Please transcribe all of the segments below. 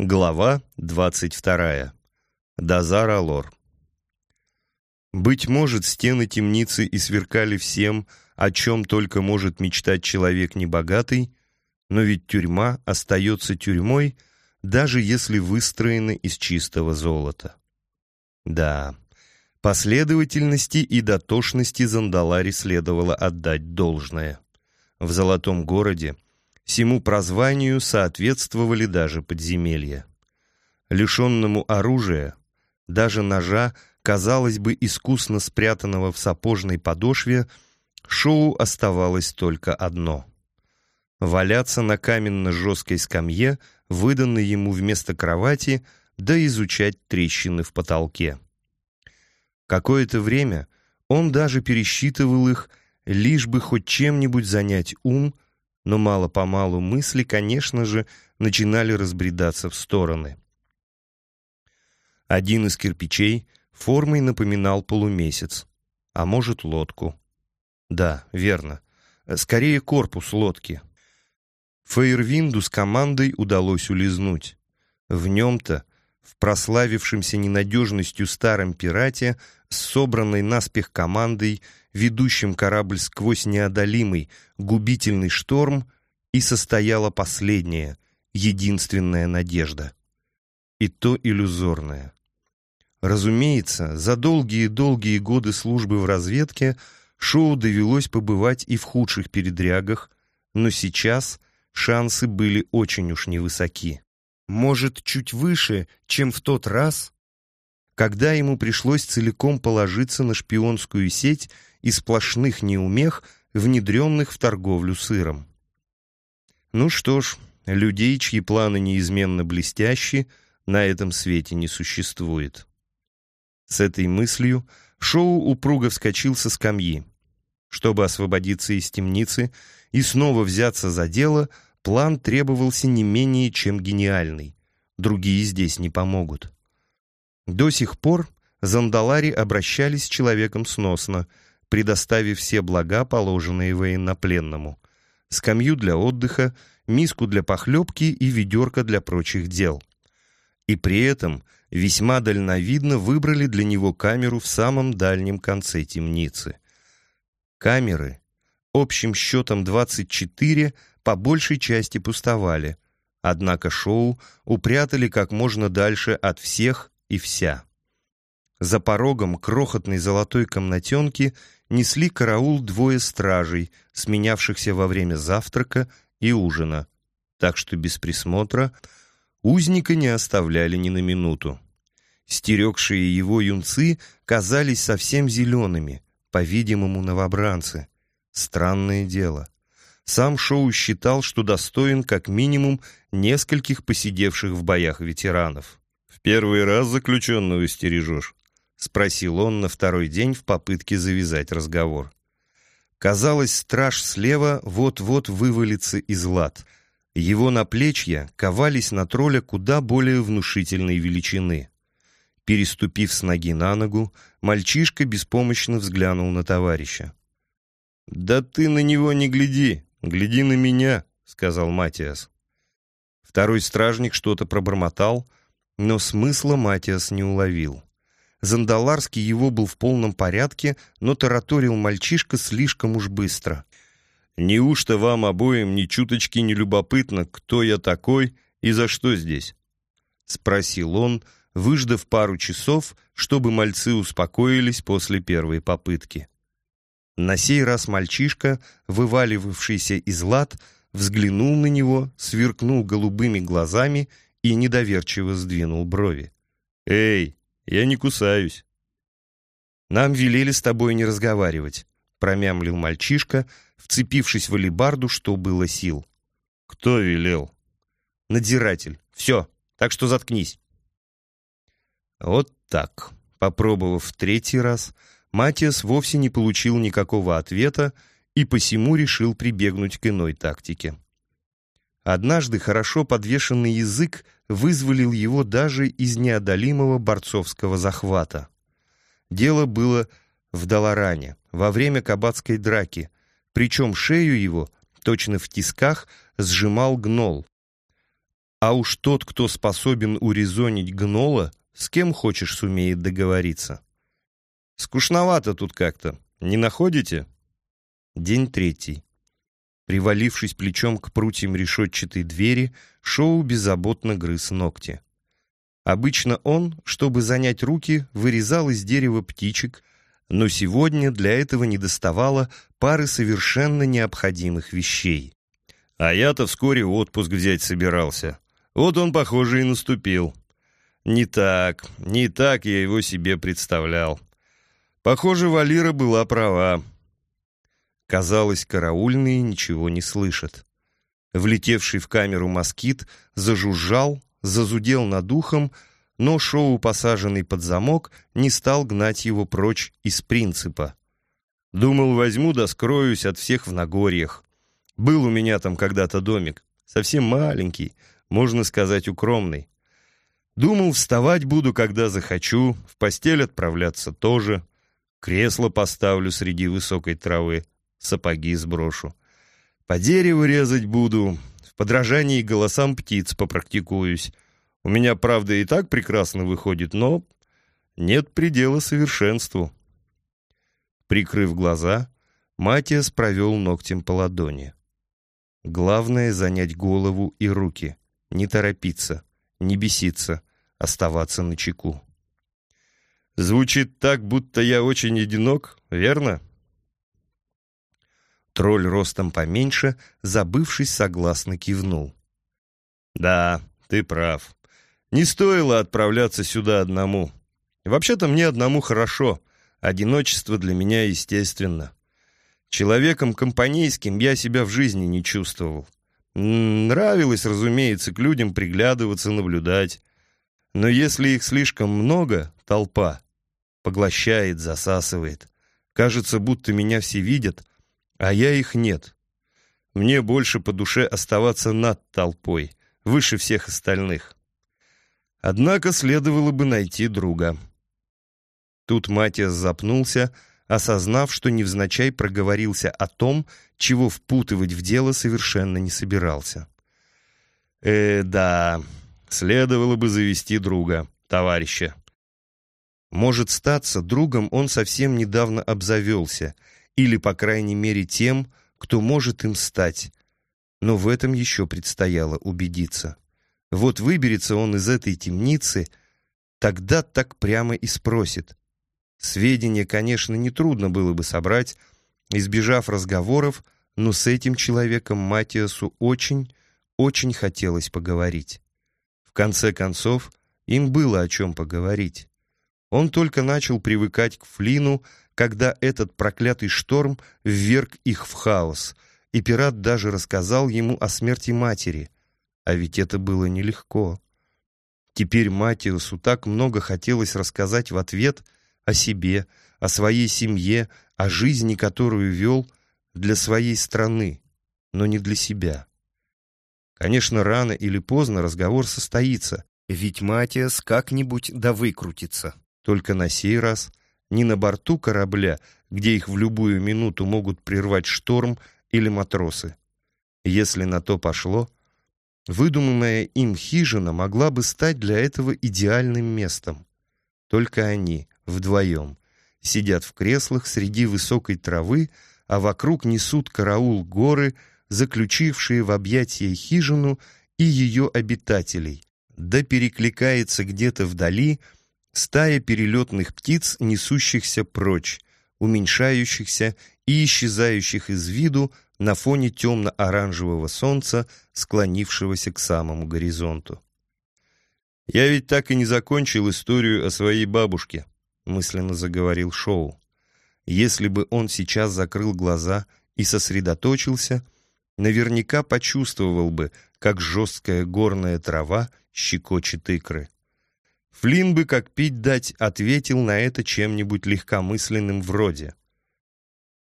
Глава 22. Дазар Алор. Быть может, стены темницы и сверкали всем, о чем только может мечтать человек небогатый, но ведь тюрьма остается тюрьмой, даже если выстроена из чистого золота. Да, последовательности и дотошности Зандалари следовало отдать должное. В Золотом городе Всему прозванию соответствовали даже подземелья. Лишенному оружия, даже ножа, казалось бы, искусно спрятанного в сапожной подошве, шоу оставалось только одно — валяться на каменно-жесткой скамье, выданной ему вместо кровати, да изучать трещины в потолке. Какое-то время он даже пересчитывал их, лишь бы хоть чем-нибудь занять ум — но мало-помалу мысли, конечно же, начинали разбредаться в стороны. Один из кирпичей формой напоминал полумесяц, а может лодку. Да, верно, скорее корпус лодки. Фейервинду с командой удалось улизнуть. В нем-то, в прославившемся ненадежностью старом пирате, с собранной наспех командой, ведущим корабль сквозь неодолимый, губительный шторм, и состояла последняя, единственная надежда. И то иллюзорная. Разумеется, за долгие-долгие годы службы в разведке Шоу довелось побывать и в худших передрягах, но сейчас шансы были очень уж невысоки. Может, чуть выше, чем в тот раз, когда ему пришлось целиком положиться на шпионскую сеть и сплошных неумех, внедренных в торговлю сыром. Ну что ж, людей, чьи планы неизменно блестящи, на этом свете не существует. С этой мыслью Шоу упруго вскочил со скамьи. Чтобы освободиться из темницы и снова взяться за дело, план требовался не менее чем гениальный. Другие здесь не помогут. До сих пор Зандалари обращались с человеком сносно — предоставив все блага, положенные военнопленному. Скамью для отдыха, миску для похлебки и ведерко для прочих дел. И при этом весьма дальновидно выбрали для него камеру в самом дальнем конце темницы. Камеры, общим счетом 24, по большей части пустовали, однако шоу упрятали как можно дальше от всех и вся. За порогом крохотной золотой комнатенки несли караул двое стражей, сменявшихся во время завтрака и ужина, так что без присмотра узника не оставляли ни на минуту. Стерегшие его юнцы казались совсем зелеными, по-видимому, новобранцы. Странное дело. Сам Шоу считал, что достоин как минимум нескольких посидевших в боях ветеранов. «В первый раз заключенного стережешь», — спросил он на второй день в попытке завязать разговор. Казалось, страж слева вот-вот вывалится из лад. Его наплечья ковались на тролля куда более внушительной величины. Переступив с ноги на ногу, мальчишка беспомощно взглянул на товарища. «Да ты на него не гляди, гляди на меня», — сказал Матиас. Второй стражник что-то пробормотал, но смысла Матиас не уловил. Зандаларский его был в полном порядке, но тараторил мальчишка слишком уж быстро. «Неужто вам обоим ни чуточки не любопытно, кто я такой и за что здесь?» — спросил он, выждав пару часов, чтобы мальцы успокоились после первой попытки. На сей раз мальчишка, вываливавшийся из лад, взглянул на него, сверкнул голубыми глазами и недоверчиво сдвинул брови. «Эй, я не кусаюсь. Нам велели с тобой не разговаривать, промямлил мальчишка, вцепившись в алебарду, что было сил. Кто велел? Надзиратель. Все, так что заткнись. Вот так. Попробовав в третий раз, Матиас вовсе не получил никакого ответа и посему решил прибегнуть к иной тактике. Однажды хорошо подвешенный язык вызволил его даже из неодолимого борцовского захвата. Дело было в Даларане, во время кабацкой драки, причем шею его, точно в тисках, сжимал гнол. А уж тот, кто способен урезонить гнола, с кем хочешь сумеет договориться. Скучновато тут как-то, не находите? День третий. Привалившись плечом к прутьям решетчатой двери, Шоу беззаботно грыз ногти. Обычно он, чтобы занять руки, вырезал из дерева птичек, но сегодня для этого недоставало пары совершенно необходимых вещей. А я-то вскоре отпуск взять собирался. Вот он, похоже, и наступил. Не так, не так я его себе представлял. Похоже, Валира была права. Казалось, караульные ничего не слышат. Влетевший в камеру москит зажужжал, зазудел над ухом, но Шоу, посаженный под замок, не стал гнать его прочь из принципа. Думал, возьму да скроюсь от всех в Нагорьях. Был у меня там когда-то домик, совсем маленький, можно сказать, укромный. Думал, вставать буду, когда захочу, в постель отправляться тоже, кресло поставлю среди высокой травы, сапоги сброшу. По дереву резать буду, в подражании голосам птиц попрактикуюсь. У меня, правда, и так прекрасно выходит, но нет предела совершенству. Прикрыв глаза, Матиас провел ногтем по ладони. Главное — занять голову и руки, не торопиться, не беситься, оставаться на чеку. Звучит так, будто я очень одинок, верно? Тролль ростом поменьше, забывшись, согласно кивнул. «Да, ты прав. Не стоило отправляться сюда одному. Вообще-то мне одному хорошо. Одиночество для меня естественно. Человеком компанейским я себя в жизни не чувствовал. Нравилось, разумеется, к людям приглядываться, наблюдать. Но если их слишком много, толпа, поглощает, засасывает. Кажется, будто меня все видят, а я их нет. Мне больше по душе оставаться над толпой, выше всех остальных. Однако следовало бы найти друга. Тут Матиас запнулся, осознав, что невзначай проговорился о том, чего впутывать в дело совершенно не собирался. «Э, да, следовало бы завести друга, товарища». Может статься, другом он совсем недавно обзавелся — или, по крайней мере, тем, кто может им стать. Но в этом еще предстояло убедиться. Вот выберется он из этой темницы, тогда так прямо и спросит. Сведения, конечно, нетрудно было бы собрать, избежав разговоров, но с этим человеком Матиасу очень, очень хотелось поговорить. В конце концов, им было о чем поговорить. Он только начал привыкать к Флину, когда этот проклятый шторм вверг их в хаос, и пират даже рассказал ему о смерти матери. А ведь это было нелегко. Теперь Матиусу так много хотелось рассказать в ответ о себе, о своей семье, о жизни, которую вел для своей страны, но не для себя. Конечно, рано или поздно разговор состоится, ведь Матиас как-нибудь да выкрутится. Только на сей раз не на борту корабля, где их в любую минуту могут прервать шторм или матросы. Если на то пошло, выдуманная им хижина могла бы стать для этого идеальным местом. Только они, вдвоем, сидят в креслах среди высокой травы, а вокруг несут караул горы, заключившие в объятия хижину и ее обитателей, да перекликается где-то вдали — стая перелетных птиц, несущихся прочь, уменьшающихся и исчезающих из виду на фоне темно-оранжевого солнца, склонившегося к самому горизонту. «Я ведь так и не закончил историю о своей бабушке», — мысленно заговорил Шоу. Если бы он сейчас закрыл глаза и сосредоточился, наверняка почувствовал бы, как жесткая горная трава щекочет икры. Флинн бы, как пить дать, ответил на это чем-нибудь легкомысленным вроде.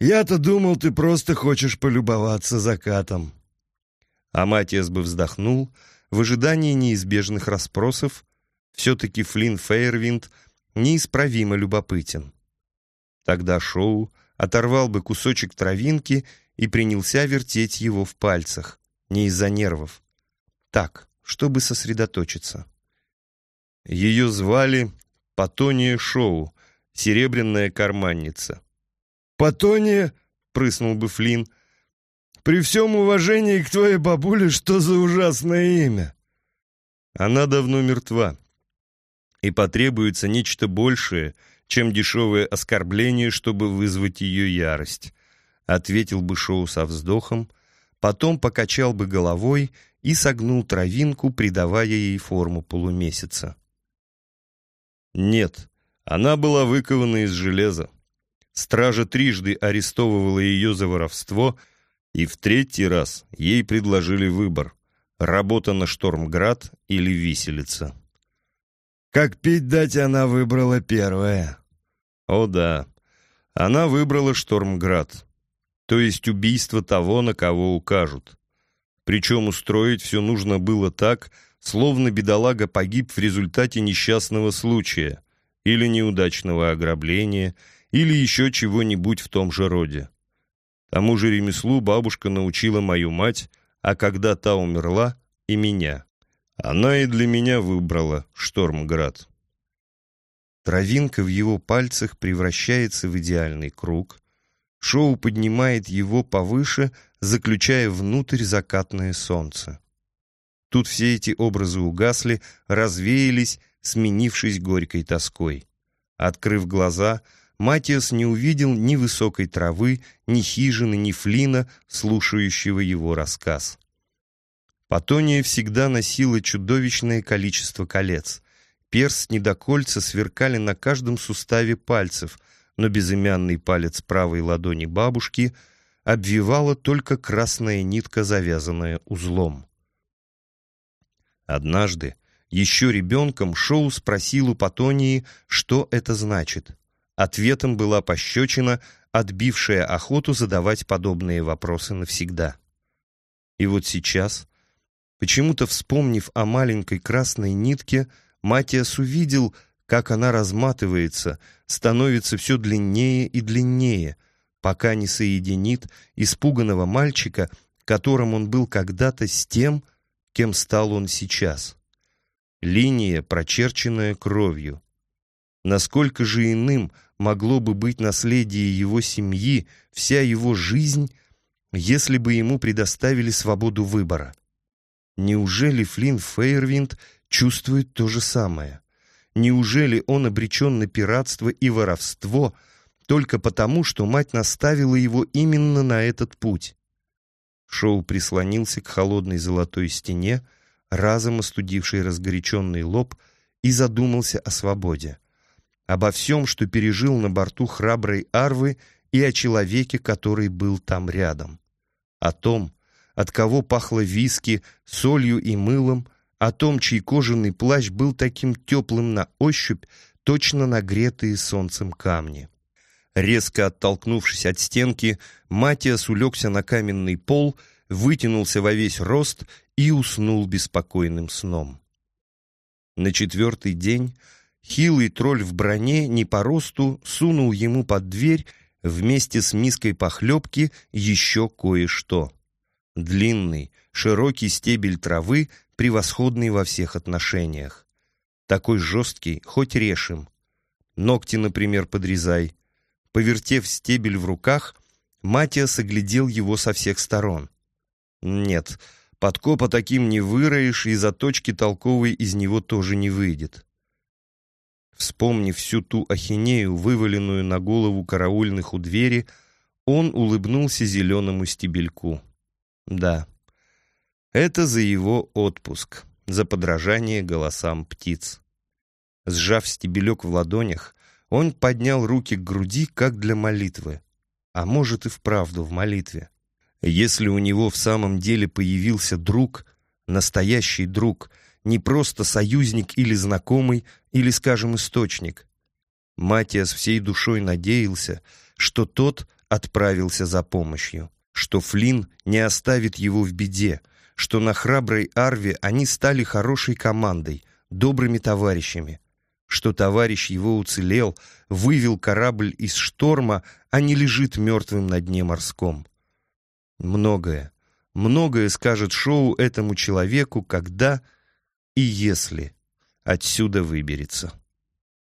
«Я-то думал, ты просто хочешь полюбоваться закатом». А Матиас бы вздохнул в ожидании неизбежных расспросов. Все-таки Флинн Фейервинд неисправимо любопытен. Тогда Шоу оторвал бы кусочек травинки и принялся вертеть его в пальцах, не из-за нервов. Так, чтобы сосредоточиться. Ее звали Патония Шоу, серебряная карманница. «Патония?» — прыснул бы Флинн. «При всем уважении к твоей бабуле, что за ужасное имя?» Она давно мертва, и потребуется нечто большее, чем дешевое оскорбление, чтобы вызвать ее ярость, ответил бы Шоу со вздохом, потом покачал бы головой и согнул травинку, придавая ей форму полумесяца. Нет, она была выкована из железа. Стража трижды арестовывала ее за воровство, и в третий раз ей предложили выбор — работа на Штормград или виселица. Как пить дать она выбрала первое. О да, она выбрала Штормград, то есть убийство того, на кого укажут. Причем устроить все нужно было так, словно бедолага погиб в результате несчастного случая или неудачного ограбления, или еще чего-нибудь в том же роде. Тому же ремеслу бабушка научила мою мать, а когда та умерла, и меня. Она и для меня выбрала Штормград. Травинка в его пальцах превращается в идеальный круг. Шоу поднимает его повыше, заключая внутрь закатное солнце. Тут все эти образы угасли, развеялись, сменившись горькой тоской. Открыв глаза, Матиас не увидел ни высокой травы, ни хижины, ни флина, слушающего его рассказ. Патония всегда носила чудовищное количество колец. Перстни до кольца сверкали на каждом суставе пальцев, но безымянный палец правой ладони бабушки обвивала только красная нитка, завязанная узлом. Однажды, еще ребенком, Шоу спросил у Патонии, что это значит. Ответом была пощечина, отбившая охоту задавать подобные вопросы навсегда. И вот сейчас, почему-то вспомнив о маленькой красной нитке, Матиас увидел, как она разматывается, становится все длиннее и длиннее, пока не соединит испуганного мальчика, которым он был когда-то с тем, кем стал он сейчас. Линия, прочерченная кровью. Насколько же иным могло бы быть наследие его семьи, вся его жизнь, если бы ему предоставили свободу выбора? Неужели Флинн Фейервинд чувствует то же самое? Неужели он обречен на пиратство и воровство только потому, что мать наставила его именно на этот путь? Шоу прислонился к холодной золотой стене, разом остудивший разгоряченный лоб, и задумался о свободе. Обо всем, что пережил на борту храброй Арвы и о человеке, который был там рядом. О том, от кого пахло виски, солью и мылом, о том, чей кожаный плащ был таким теплым на ощупь, точно нагретые солнцем камни. Резко оттолкнувшись от стенки, Матиас улегся на каменный пол, вытянулся во весь рост и уснул беспокойным сном. На четвертый день хилый тролль в броне не по росту сунул ему под дверь вместе с миской похлебки еще кое-что. Длинный, широкий стебель травы, превосходный во всех отношениях. Такой жесткий, хоть режем. Ногти, например, подрезай. Повертев стебель в руках, Матиас оглядел его со всех сторон. Нет, подкопа таким не выроешь, и заточки толковой из него тоже не выйдет. Вспомнив всю ту ахинею, вываленную на голову караульных у двери, он улыбнулся зеленому стебельку. Да, это за его отпуск, за подражание голосам птиц. Сжав стебелек в ладонях, он поднял руки к груди, как для молитвы. А может и вправду в молитве. Если у него в самом деле появился друг, настоящий друг, не просто союзник или знакомый, или, скажем, источник. Матиас всей душой надеялся, что тот отправился за помощью, что Флинн не оставит его в беде, что на храброй Арве они стали хорошей командой, добрыми товарищами, что товарищ его уцелел, вывел корабль из шторма, а не лежит мертвым на дне морском. Многое, многое скажет Шоу этому человеку, когда, и если отсюда выберется.